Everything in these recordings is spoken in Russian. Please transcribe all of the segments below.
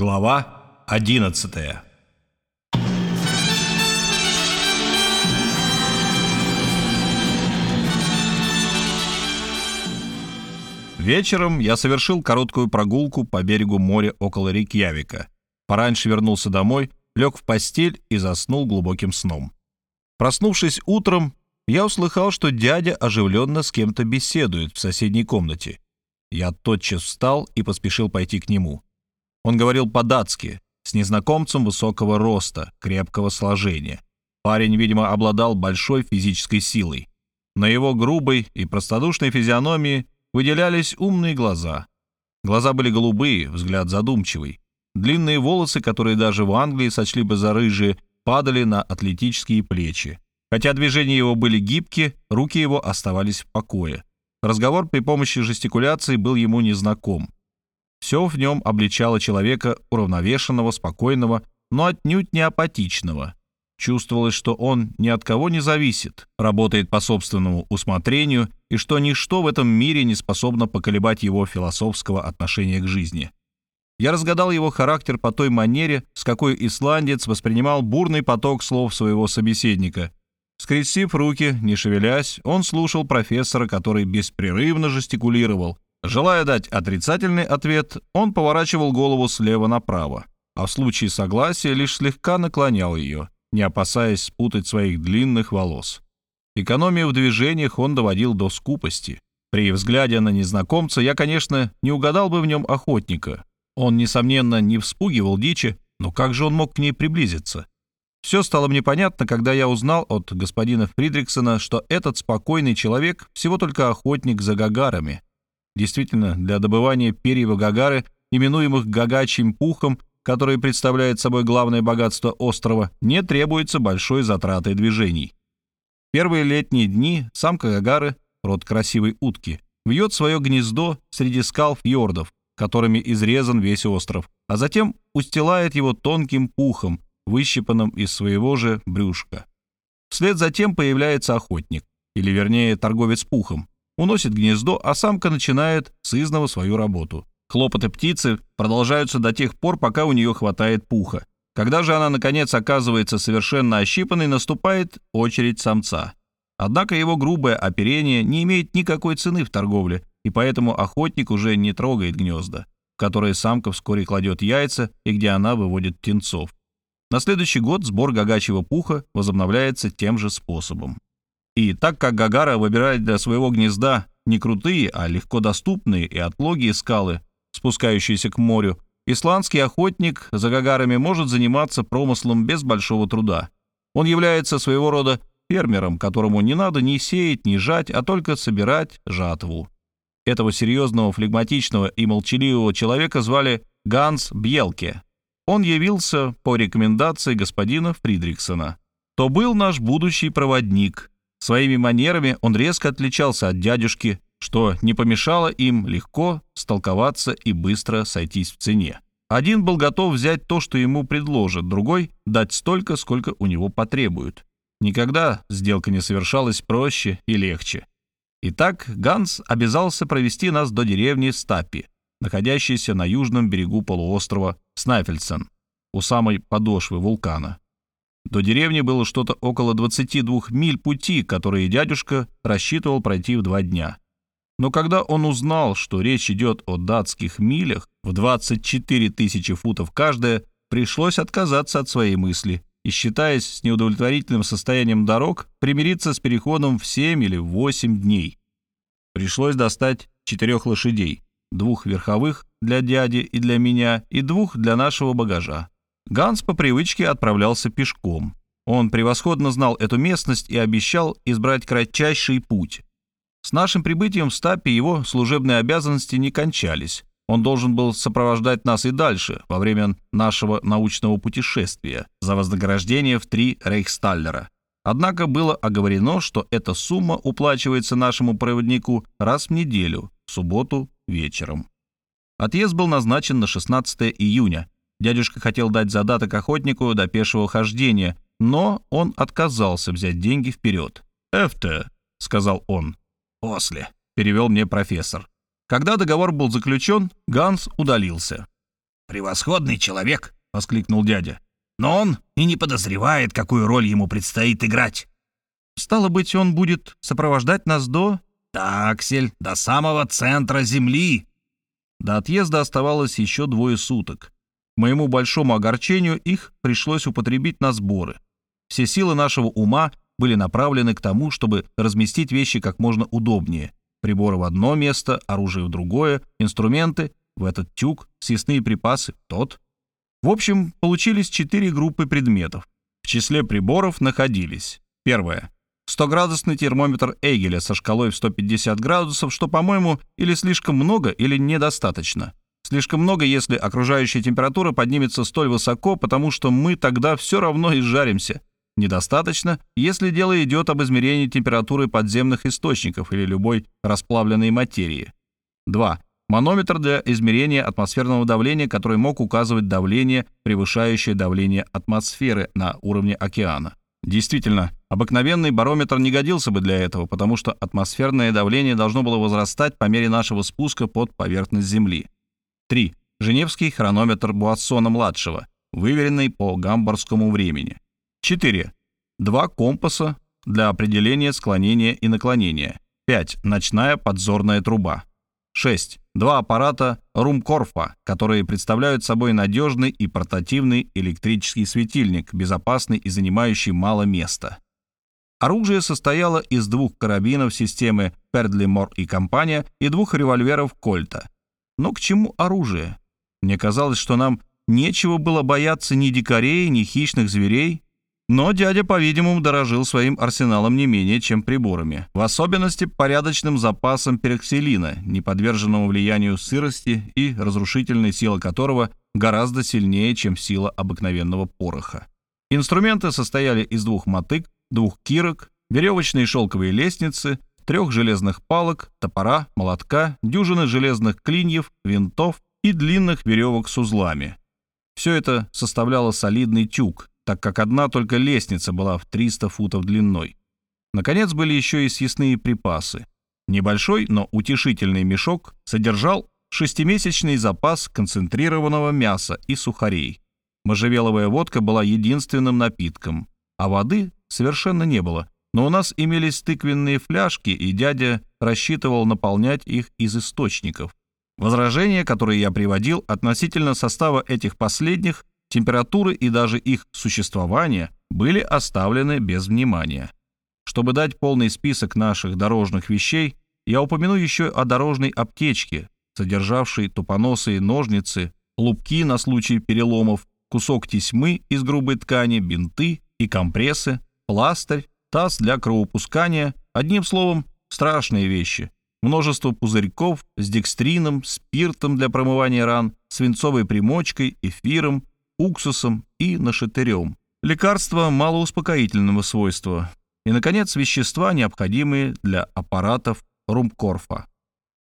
Глава 11 Вечером я совершил короткую прогулку по берегу моря около Рейкьявика. Пораньше вернулся домой, лег в постель и заснул глубоким сном. Проснувшись утром, я услыхал, что дядя оживленно с кем-то беседует в соседней комнате. Я тотчас встал и поспешил пойти к нему. Он говорил по-датски, с незнакомцем высокого роста, крепкого сложения. Парень, видимо, обладал большой физической силой. На его грубой и простодушной физиономии выделялись умные глаза. Глаза были голубые, взгляд задумчивый. Длинные волосы, которые даже в Англии сочли бы за рыжие, падали на атлетические плечи. Хотя движения его были гибкие, руки его оставались в покое. Разговор при помощи жестикуляции был ему незнаком. Все в нем обличало человека уравновешенного, спокойного, но отнюдь не апатичного. Чувствовалось, что он ни от кого не зависит, работает по собственному усмотрению и что ничто в этом мире не способно поколебать его философского отношения к жизни. Я разгадал его характер по той манере, с какой исландец воспринимал бурный поток слов своего собеседника. Скрестив руки, не шевелясь, он слушал профессора, который беспрерывно жестикулировал, Желая дать отрицательный ответ, он поворачивал голову слева направо, а в случае согласия лишь слегка наклонял ее, не опасаясь спутать своих длинных волос. Экономию в движениях он доводил до скупости. При взгляде на незнакомца я, конечно, не угадал бы в нем охотника. Он, несомненно, не вспугивал дичи, но как же он мог к ней приблизиться? Все стало мне понятно, когда я узнал от господина Фридриксона, что этот спокойный человек всего только охотник за гагарами — Действительно, для добывания перьев гагары, именуемых гагачьим пухом, который представляет собой главное богатство острова, не требуется большой затраты движений. Первые летние дни самка гагары, род красивой утки, вьет свое гнездо среди скал фьордов, которыми изрезан весь остров, а затем устилает его тонким пухом, выщипанным из своего же брюшка. Вслед за тем появляется охотник, или вернее торговец пухом, уносит гнездо, а самка начинает с изного свою работу. Хлопоты птицы продолжаются до тех пор, пока у нее хватает пуха. Когда же она, наконец, оказывается совершенно ощипанной, наступает очередь самца. Однако его грубое оперение не имеет никакой цены в торговле, и поэтому охотник уже не трогает гнезда, в которые самка вскоре кладет яйца и где она выводит птенцов. На следующий год сбор гагачьего пуха возобновляется тем же способом. И так как Гагара выбирает для своего гнезда не крутые, а легко доступные и отлогие скалы, спускающиеся к морю, исландский охотник за Гагарами может заниматься промыслом без большого труда. Он является своего рода фермером, которому не надо ни сеять, ни жать, а только собирать жатву. Этого серьезного, флегматичного и молчаливого человека звали Ганс Бьелке. Он явился по рекомендации господина Фридриксона. То был наш будущий проводник, Своими манерами он резко отличался от дядюшки, что не помешало им легко столковаться и быстро сойтись в цене. Один был готов взять то, что ему предложат, другой — дать столько, сколько у него потребуют. Никогда сделка не совершалась проще и легче. Итак, Ганс обязался провести нас до деревни Стапи, находящейся на южном берегу полуострова Снайфельсен, у самой подошвы вулкана. До деревни было что-то около 22 миль пути, которые дядюшка рассчитывал пройти в два дня. Но когда он узнал, что речь идет о датских милях в 24 тысячи футов каждая, пришлось отказаться от своей мысли и, считаясь с неудовлетворительным состоянием дорог, примириться с переходом в 7 или 8 дней. Пришлось достать четырех лошадей, двух верховых для дяди и для меня и двух для нашего багажа. Ганс по привычке отправлялся пешком. Он превосходно знал эту местность и обещал избрать кратчайший путь. С нашим прибытием в Стапе его служебные обязанности не кончались. Он должен был сопровождать нас и дальше, во время нашего научного путешествия, за вознаграждение в три рейхсталлера. Однако было оговорено, что эта сумма уплачивается нашему проводнику раз в неделю, в субботу вечером. Отъезд был назначен на 16 июня, Дядюшка хотел дать задаток охотнику до пешего хождения, но он отказался взять деньги вперед. «Эфте», — сказал он. «После», — перевел мне профессор. Когда договор был заключен, Ганс удалился. превосходный человек!» — воскликнул дядя. «Но он и не подозревает, какую роль ему предстоит играть». «Стало быть, он будет сопровождать нас до...» «Да, Аксель, до самого центра Земли». До отъезда оставалось еще двое суток. Моему большому огорчению их пришлось употребить на сборы. Все силы нашего ума были направлены к тому, чтобы разместить вещи как можно удобнее. Приборы в одно место, оружие в другое, инструменты в этот тюк, съестные припасы в тот. В общем, получились четыре группы предметов. В числе приборов находились. Первое. 100-градусный термометр Эйгеля со шкалой в 150 градусов, что, по-моему, или слишком много, или недостаточно. Слишком много, если окружающая температура поднимется столь высоко, потому что мы тогда все равно изжаримся. Недостаточно, если дело идет об измерении температуры подземных источников или любой расплавленной материи. 2. Манометр для измерения атмосферного давления, который мог указывать давление, превышающее давление атмосферы на уровне океана. Действительно, обыкновенный барометр не годился бы для этого, потому что атмосферное давление должно было возрастать по мере нашего спуска под поверхность Земли. 3. Женевский хронометр Буассона-младшего, выверенный по гамбургскому времени. 4. Два компаса для определения склонения и наклонения. 5. Ночная подзорная труба. 6. Два аппарата Румкорфа, которые представляют собой надежный и портативный электрический светильник, безопасный и занимающий мало места. Оружие состояло из двух карабинов системы Пердлимор и компания и двух револьверов Кольта. Но к чему оружие? Мне казалось, что нам нечего было бояться ни дикарей, ни хищных зверей, но дядя, по-видимому, дорожил своим арсеналом не менее, чем приборами, в особенности порядочным запасом пероксилина, не подверженного влиянию сырости и разрушительной сила которого гораздо сильнее, чем сила обыкновенного пороха. Инструменты состояли из двух мотык, двух кирок, веревочной шелковой лестницы, трех железных палок, топора, молотка, дюжины железных клиньев, винтов и длинных веревок с узлами. Все это составляло солидный тюк, так как одна только лестница была в 300 футов длиной. Наконец были еще и съестные припасы. Небольшой, но утешительный мешок содержал шестимесячный запас концентрированного мяса и сухарей. Можжевеловая водка была единственным напитком, а воды совершенно не было, но у нас имелись тыквенные фляжки, и дядя рассчитывал наполнять их из источников. Возражения, которые я приводил относительно состава этих последних, температуры и даже их существование были оставлены без внимания. Чтобы дать полный список наших дорожных вещей, я упомяну еще о дорожной аптечке, содержавшей тупоносые ножницы, лупки на случай переломов, кусок тесьмы из грубой ткани, бинты и компрессы, пластырь, таз для кровопускания, одним словом, страшные вещи. Множество пузырьков с декстрином, спиртом для промывания ран, свинцовой примочкой, эфиром, уксусом и нашатырем. Лекарства малоуспокоительного свойства. И, наконец, вещества, необходимые для аппаратов Румкорфа.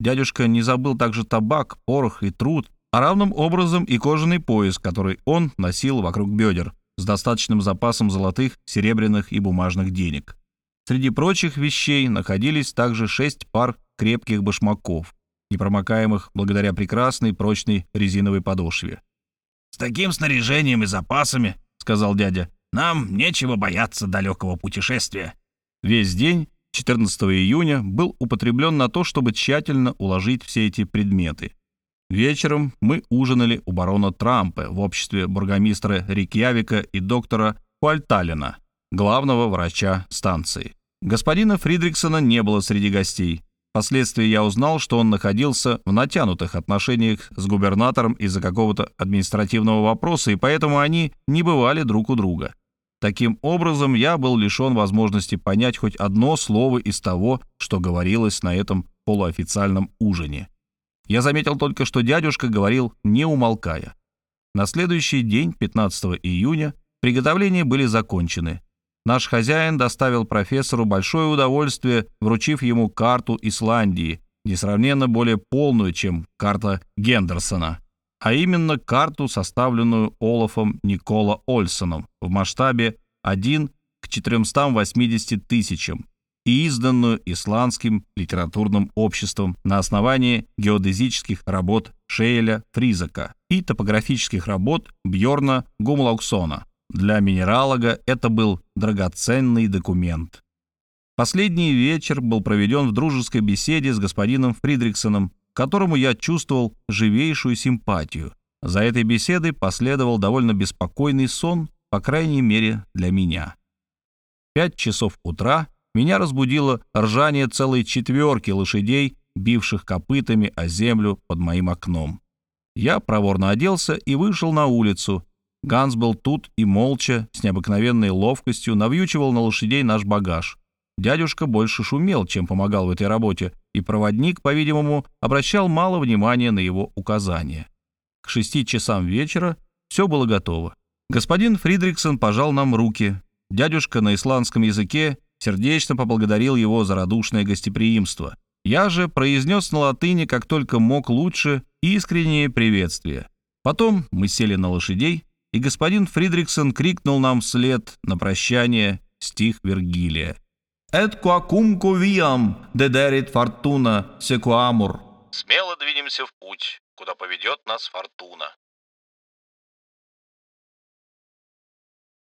Дядюшка не забыл также табак, порох и труд, а равным образом и кожаный пояс, который он носил вокруг бедер, с достаточным запасом золотых, серебряных и бумажных денег. Среди прочих вещей находились также шесть пар крепких башмаков, непромокаемых благодаря прекрасной прочной резиновой подошве. «С таким снаряжением и запасами, — сказал дядя, — нам нечего бояться далекого путешествия». Весь день, 14 июня, был употреблен на то, чтобы тщательно уложить все эти предметы. Вечером мы ужинали у барона Трампа в обществе бургомистра Рикьявика и доктора Пуальталина, главного врача станции. Господина Фридриксона не было среди гостей. Впоследствии я узнал, что он находился в натянутых отношениях с губернатором из-за какого-то административного вопроса, и поэтому они не бывали друг у друга. Таким образом, я был лишен возможности понять хоть одно слово из того, что говорилось на этом полуофициальном ужине. Я заметил только, что дядюшка говорил, не умолкая. На следующий день, 15 июня, приготовления были закончены. Наш хозяин доставил профессору большое удовольствие, вручив ему карту Исландии, несравненно более полную, чем карта Гендерсона, а именно карту, составленную Олафом Никола Ольсоном в масштабе 1 к 480 тысячам. И изданную исландским литературным обществом на основании геодезических работ Шейля Фризака и топографических работ Бьорна Гумлауксона. Для минералога это был драгоценный документ. Последний вечер был проведен в дружеской беседе с господином Фридриксоном, которому я чувствовал живейшую симпатию. За этой беседой последовал довольно беспокойный сон, по крайней мере для меня. Пять часов утра меня разбудило ржание целой четверки лошадей, бивших копытами о землю под моим окном. Я проворно оделся и вышел на улицу. Ганс был тут и молча, с необыкновенной ловкостью, навьючивал на лошадей наш багаж. Дядюшка больше шумел, чем помогал в этой работе, и проводник, по-видимому, обращал мало внимания на его указания. К шести часам вечера все было готово. Господин Фридриксон пожал нам руки. Дядюшка на исландском языке сердечно поблагодарил его за радушное гостеприимство. Я же произнес на латыни, как только мог лучше, искреннее приветствие. Потом мы сели на лошадей, и господин Фридриксон крикнул нам вслед на прощание стих Вергилия. «Et quacumco viam dederit fortuna sequamur». «Смело двинемся в путь, куда поведет нас фортуна».